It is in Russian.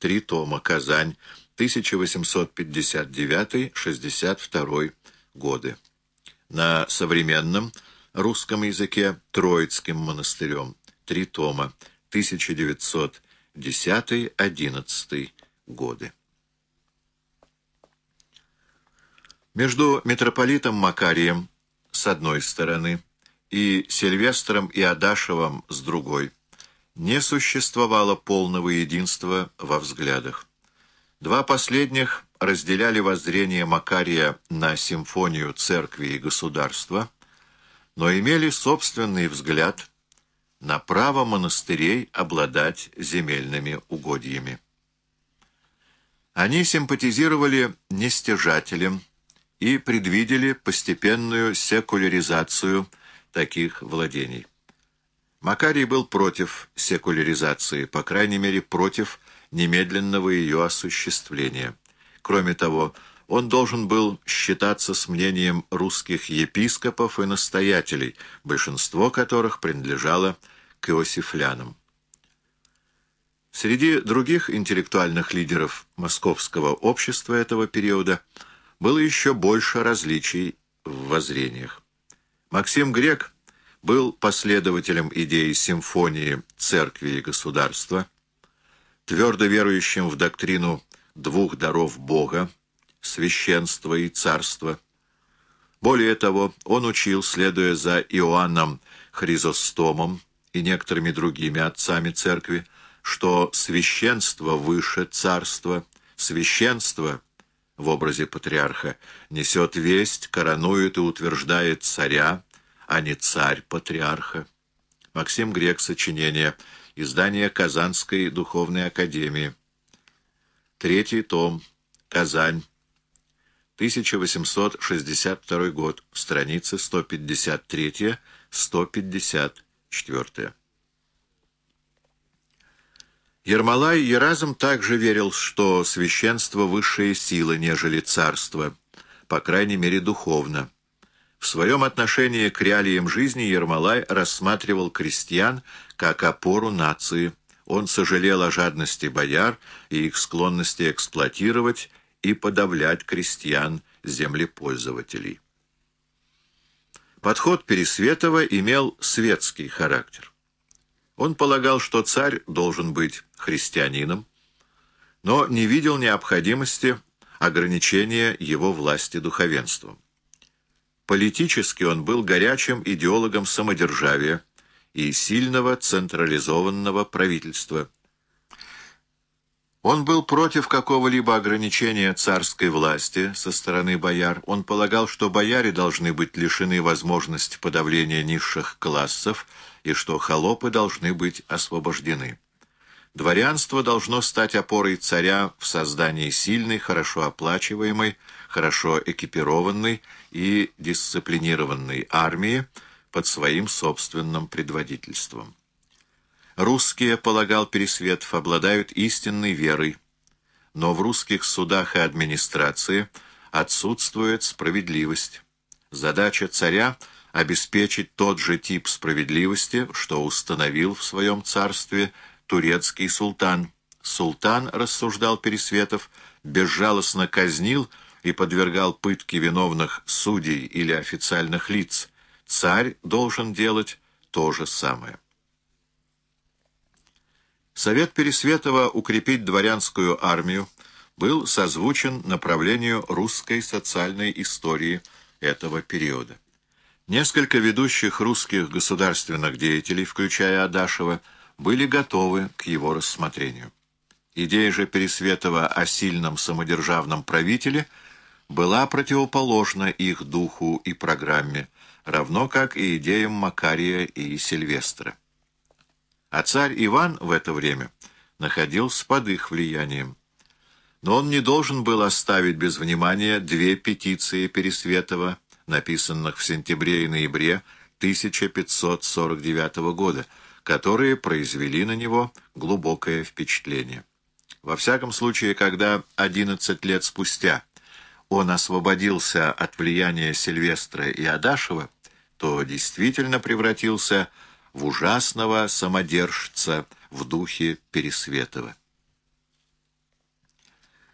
три тома, Казань, 1859-62 годы. На современном русском языке Троицким монастырем, три тома, 1910-11 годы. Между митрополитом Макарием с одной стороны и Сильвестром и Адашевым с другой не существовало полного единства во взглядах. Два последних разделяли воззрение Макария на симфонию церкви и государства, но имели собственный взгляд на право монастырей обладать земельными угодьями. Они симпатизировали нестяжателям, и предвидели постепенную секуляризацию таких владений. Макарий был против секуляризации, по крайней мере, против немедленного ее осуществления. Кроме того, он должен был считаться с мнением русских епископов и настоятелей, большинство которых принадлежало к иосифлянам. Среди других интеллектуальных лидеров московского общества этого периода – было еще больше различий в воззрениях. Максим Грек был последователем идеи симфонии церкви и государства, твердо верующим в доктрину двух даров Бога, священства и царства. Более того, он учил, следуя за Иоанном Хризостомом и некоторыми другими отцами церкви, что священство выше царства, священство — в образе патриарха, несет весть, коронует и утверждает царя, а не царь патриарха. Максим Грек, сочинение, издание Казанской духовной академии. Третий том, Казань, 1862 год, страницы 153-154. Ермолай Еразм также верил, что священство — высшая сила, нежели царство, по крайней мере духовно. В своем отношении к реалиям жизни Ермолай рассматривал крестьян как опору нации. Он сожалел о жадности бояр и их склонности эксплуатировать и подавлять крестьян-землепользователей. Подход Пересветова имел светский характер. Он полагал, что царь должен быть христианином, но не видел необходимости ограничения его власти духовенством. Политически он был горячим идеологом самодержавия и сильного централизованного правительства. Он был против какого-либо ограничения царской власти со стороны бояр. Он полагал, что бояре должны быть лишены возможности подавления низших классов, и что холопы должны быть освобождены. Дворянство должно стать опорой царя в создании сильной, хорошо оплачиваемой, хорошо экипированной и дисциплинированной армии под своим собственным предводительством. Русские, полагал Пересветов, обладают истинной верой, но в русских судах и администрации отсутствует справедливость. Задача царя — обеспечить тот же тип справедливости, что установил в своем царстве турецкий султан. Султан, рассуждал Пересветов, безжалостно казнил и подвергал пытке виновных судей или официальных лиц. Царь должен делать то же самое. Совет Пересветова укрепить дворянскую армию был созвучен направлению русской социальной истории этого периода. Несколько ведущих русских государственных деятелей, включая Адашева, были готовы к его рассмотрению. Идея же Пересветова о сильном самодержавном правителе была противоположна их духу и программе, равно как и идеям Макария и Сильвестра. А царь Иван в это время находился под их влиянием. Но он не должен был оставить без внимания две петиции Пересветова написанных в сентябре и ноябре 1549 года, которые произвели на него глубокое впечатление. Во всяком случае, когда 11 лет спустя он освободился от влияния Сильвестра и Адашева, то действительно превратился в ужасного самодержца в духе Пересветова.